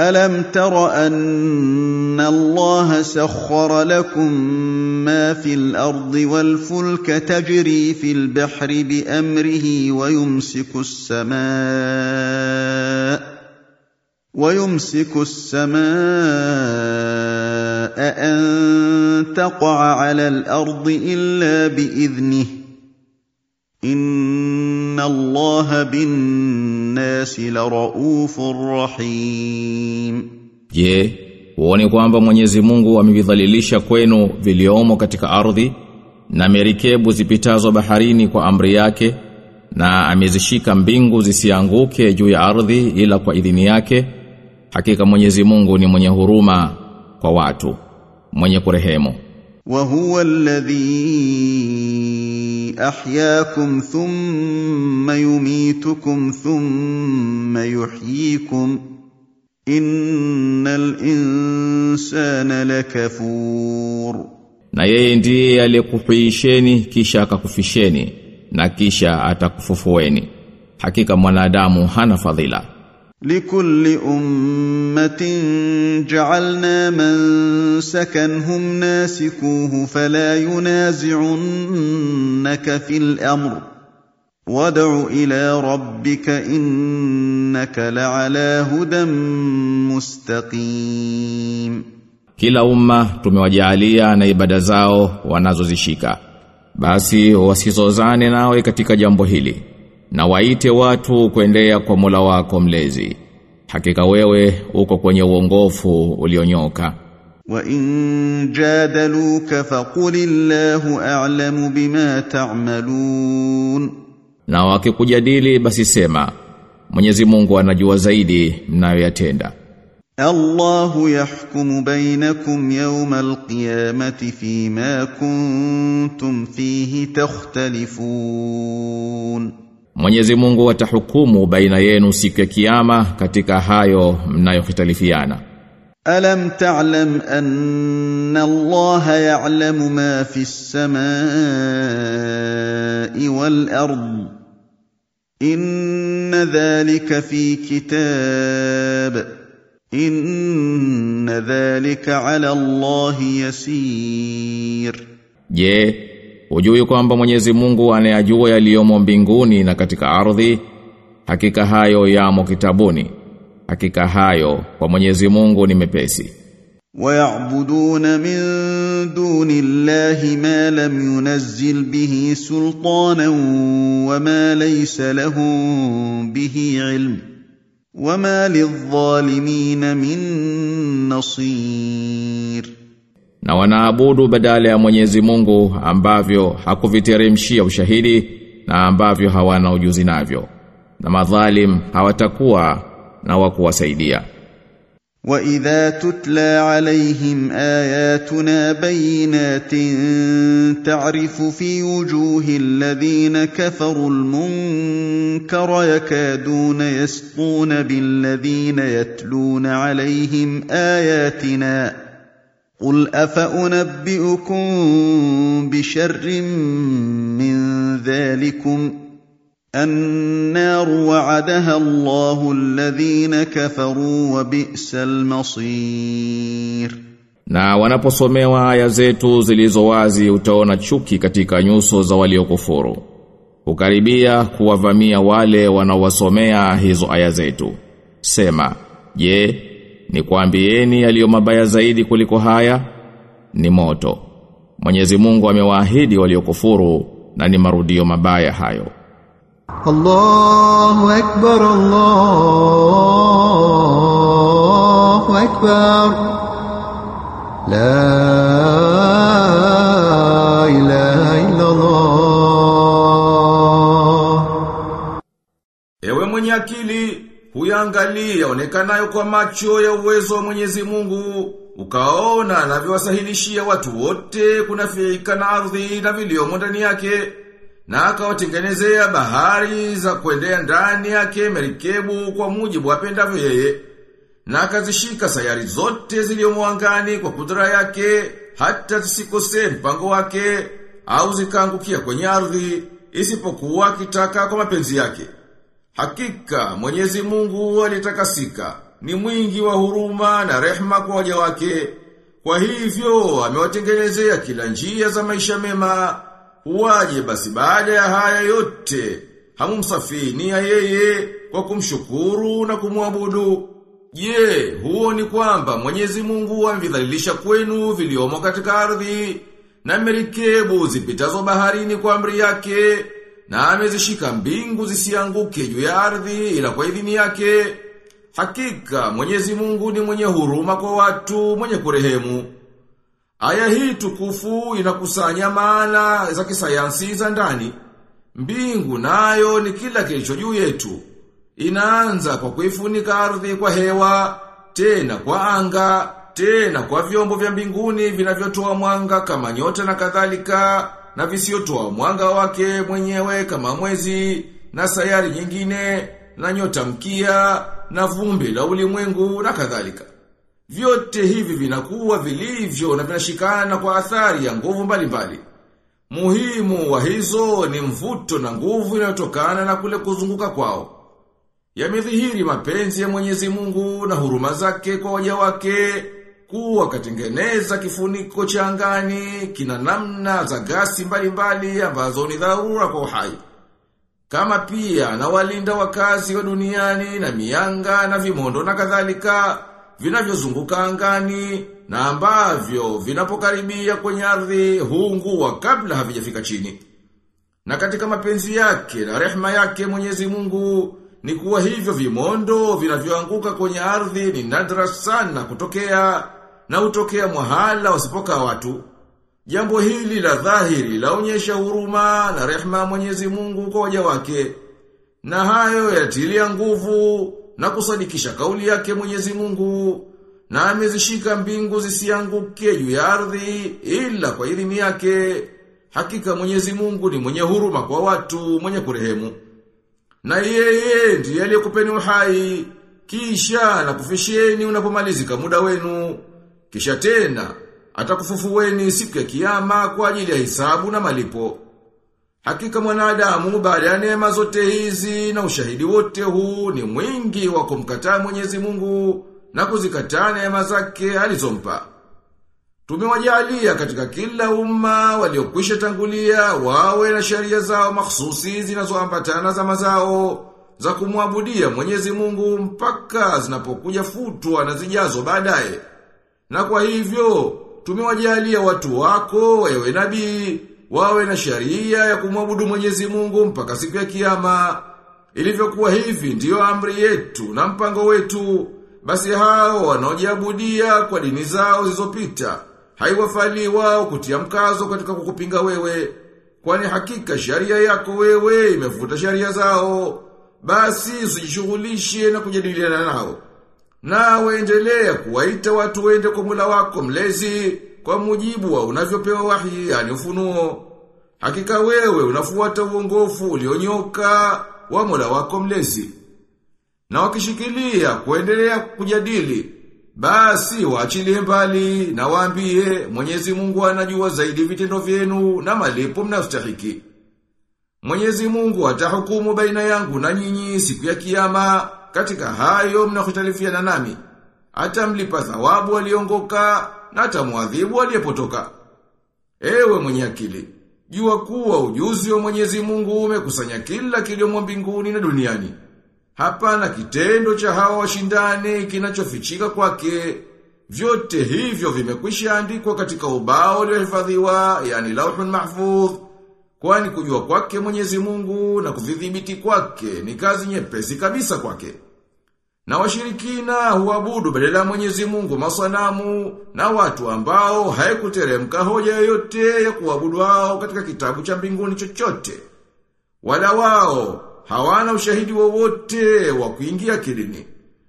ألم تر أن الله سخر لكم ما في الأرض والفلك تجري في البحر بأمره ويمسك السماء ويمسك السماء أن تقع على الأرض إلا بإذنه إن الله بالناس لرؤوف رحيم Je, huoni kwamba Mwenyezi Mungu amevidhalilisha kwenu viliomo katika ardhi na merikebu zipitazo baharini kwa amri yake na amezishika mbingu zisianguke juu ya ardhi ila kwa idhini yake hakika Mwenyezi Mungu ni mwenye huruma kwa watu mwenye kurehemu وهو الذي أحياكم ثم يميتكم ثم يحييكم إن الإنسان لكفور na yeye ndiye aliyekuhuisheni kisha akakufisheni na kisha atakufufueni hakika mwanadamu hana fadhila لكل أمة جعلنا من سكنهم ناسكوه فلا ينازعنك في الأمر وادع إلى ربك إنك لعلى هدى مستقيم Kila umma tumewajaalia na ibada zao wanazozishika. Basi wasizozane nawe katika jambo hili. na waite watu kuendea kwa Mola wako mlezi. Hakika wewe uko kwenye uongofu ulionyoka. Wa in jadaluka faqulillahu a'lamu bima ta'malun. Na wakikujadili basi sema Mwenyezi Mungu anajua zaidi mnayoyatenda. Allahu yahkumu bainakum yawma alqiyamati fima kuntum fihi takhtalifun. Mwenyezi Mungu atahukumu baina yenu siku ya kiyama katika hayo mnayohitalifiana. Alam ta'lam anna Allah ya'lamu ma fi as-samai wal ard inna dhalika fi kitab inna dhalika 'ala Allah yasir. Je, yeah hujui kwamba Mwenyezi Mungu anayajua yaliyomo mbinguni na katika ardhi? Hakika hayo yamo kitabuni. Hakika hayo kwa Mwenyezi Mungu ni mepesi. ويعبدون من دون الله ما لم ينزل به سلطانا وما ليس لهم به علم وما للظالمين من نصير na wanaabudu badala ya Mwenyezi Mungu ambavyo hakuviteremshia ushahidi na ambavyo hawana ujuzi navyo na madhalim hawatakuwa na wakuwasaidia wa idha tutla alaihim ayatuna bayinatin ta'rifu fi wujuhi alladhina kafaru almunkara yakaduna yasquna billadhina yatluna alaihim ayatina قل افانبئكم بشر من ذلكم النار وعدها الله الذين كفروا وبئس المصير Na wanaposomewa aya zetu zilizo wazi utaona chuki katika nyuso za waliokufuru. Ukaribia kuwavamia wale wanaowasomea hizo aya zetu. Sema, je, ni kuambieni yaliyo mabaya zaidi kuliko haya ni moto. Mwenyezi Mungu amewaahidi waliokufuru na ni marudio mabaya hayo. Allahu akbar Allahu akbar La ilaha illa Allah Ewe mwenye akili huyangalia yaonekanayo kwa macho ya uwezo wa Mwenyezi Mungu, ukaona anavyowasahilishia watu wote kunafiika na ardhi na viliomo ndani yake, na akawatengenezea bahari za kuendea ndani yake merikebu kwa mujibu apendavyo yeye, na akazishika sayari zote ziliomo angani kwa kudra yake, hata zisikose mpango wake, au zikaangukia kwenye ardhi, isipokuwa kitaka kwa mapenzi yake. Hakika Mwenyezi Mungu alitakasika ni mwingi wa huruma na rehma kwa waja wake. Kwa hivyo amewatengenezea kila njia za maisha mema. Huwaje basi baada ya haya yote hamumsafinia yeye kwa kumshukuru na kumwabudu. Je, huo ni kwamba Mwenyezi Mungu amvidhalilisha kwenu viliomo katika ardhi na merikebu zipitazo baharini kwa amri yake na amezishika mbingu zisianguke juu ya ardhi ila kwa idhini yake. Hakika Mwenyezi Mungu ni mwenye huruma kwa watu, mwenye kurehemu. Aya hii tukufu inakusanya maana za kisayansi za ndani. Mbingu nayo ni kila kilicho juu yetu. Inaanza kwa kuifunika ardhi kwa hewa, tena kwa anga, tena kwa vyombo vya mbinguni vinavyotoa mwanga kama nyota na kadhalika, na visiotoa mwanga wake mwenyewe kama mwezi, na sayari nyingine, na nyota mkia, na vumbi la ulimwengu na kadhalika. Vyote hivi vinakuwa vilivyo na vinashikana kwa athari ya nguvu mbalimbali. Muhimu wa hizo ni mvuto na nguvu inayotokana na kule kuzunguka kwao. Yamedhihiri mapenzi ya Mwenyezi Mungu na huruma zake kwa waja wake kuwa katengeneza kifuniko cha angani kina namna za gasi mbalimbali ambazo ni dharura kwa uhai. Kama pia na walinda wakazi wa duniani na mianga na vimondo na kadhalika vinavyozunguka angani na ambavyo vinapokaribia kwenye ardhi huungua kabla havijafika chini. Na katika mapenzi yake na rehema yake Mwenyezi Mungu ni kuwa hivyo vimondo vinavyoanguka kwenye ardhi ni nadra sana kutokea na hutokea mwahala wasipoka watu. Jambo hili la dhahiri laonyesha huruma na rehema Mwenyezi Mungu kwa waja wake. Na hayo yatilia nguvu na kusadikisha kauli yake Mwenyezi Mungu na amezishika mbingu zisianguke juu ya ardhi ila kwa idhini yake. Hakika Mwenyezi Mungu ni mwenye huruma kwa watu, mwenye kurehemu. Na yeye ndiye aliyekupeni uhai, kisha na kufishieni unapomalizika muda wenu. Kisha tena atakufufuweni siku ya kiyama kwa ajili ya hisabu na malipo. Hakika mwanadamu baada ya neema zote hizi na ushahidi wote huu ni mwingi wa kumkataa Mwenyezi Mungu na kuzikataa neema zake alizompa. Tumewajalia katika kila umma waliokwisha tangulia wawe na sheria zao mahsusi zinazoambatana zama mazao za kumwabudia Mwenyezi Mungu mpaka zinapokuja futwa na zijazo baadaye. Na kwa hivyo tumewajalia watu wako ewe nabii wawe na sharia ya kumwabudu Mwenyezi Mungu mpaka siku ya kiyama. Ilivyokuwa hivi ndiyo amri yetu na mpango wetu. Basi hao wanaojiabudia kwa dini zao zilizopita haiwafali wao kutia mkazo katika kukupinga wewe. Kwani hakika sharia yako wewe imefuta sharia zao. Basi usijishughulishe na kujadiliana nao. Na waendelea kuwaita watu wende kwa mula wako mlezi kwa mujibu wa unavyopewa wahi yani ufunuo. Hakika wewe unafuata uongofu ulionyoka wa mula wako mlezi. Na wakishikilia kuendelea kujadili basi waachilie mbali na waambie Mwenyezi Mungu anajua zaidi vitendo vyenu na malipo mnastahiki. Mwenyezi Mungu atahukumu baina yangu na nyinyi siku ya kiyama katika hayo mnakhitalifiana nami. Atamlipa thawabu aliongoka na atamwadhibu aliyepotoka. Ewe mwenye akili, jua kuwa ujuzi wa Mwenyezi Mungu umekusanya kila kiliomo mbinguni na duniani. Hapana kitendo cha hawa washindani kinachofichika kwake. Vyote hivyo vimekwisha andikwa katika ubao uliohifadhiwa, yani lauhun mahfudh. Kwani kujua kwake Mwenyezi Mungu na kuvidhibiti kwake ni kazi nyepesi kabisa kwake. Na washirikina huabudu badala ya Mwenyezi Mungu masanamu na watu ambao haikuteremka hoja yoyote ya kuabudu wao katika kitabu cha mbinguni chochote. Wala wao hawana ushahidi wowote wa, wa kuingia kilini.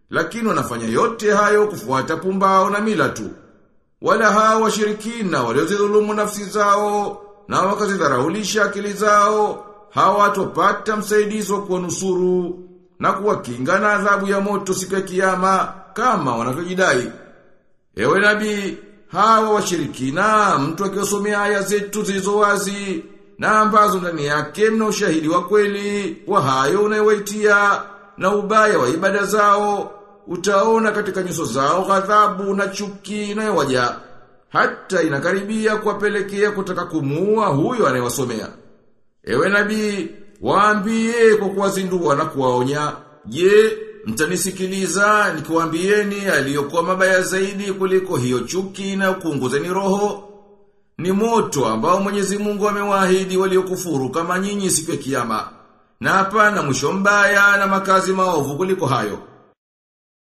Lakini wanafanya yote hayo kufuata pumbao na mila tu. Wala hao washirikina waliozidhulumu nafsi zao na wakazidharaulisha akili zao hawatopata msaidizo wa kuwanusuru na kuwakinga na adhabu ya moto siku ya kiyama kama wanavyojidai. Ewe nabii, hawa washirikina mtu akiwasomea aya zetu zilizo wazi na ambazo ndani yake mna ushahidi wa kweli wa hayo unayowaitia na ubaya wa ibada zao utaona katika nyuso zao ghadhabu na chuki inayowaja hata inakaribia kuwapelekea kutaka kumuua huyo anayewasomea. Ewe nabii, waambie kwa kuwazindua na kuwaonya, je, mtanisikiliza nikiwaambieni aliyokuwa mabaya zaidi kuliko hiyo chuki na kuunguzeni roho? Ni moto ambao Mwenyezi Mungu amewaahidi waliokufuru kama nyinyi siku ya kiyama. Na hapana mwisho mbaya na makazi maovu kuliko hayo.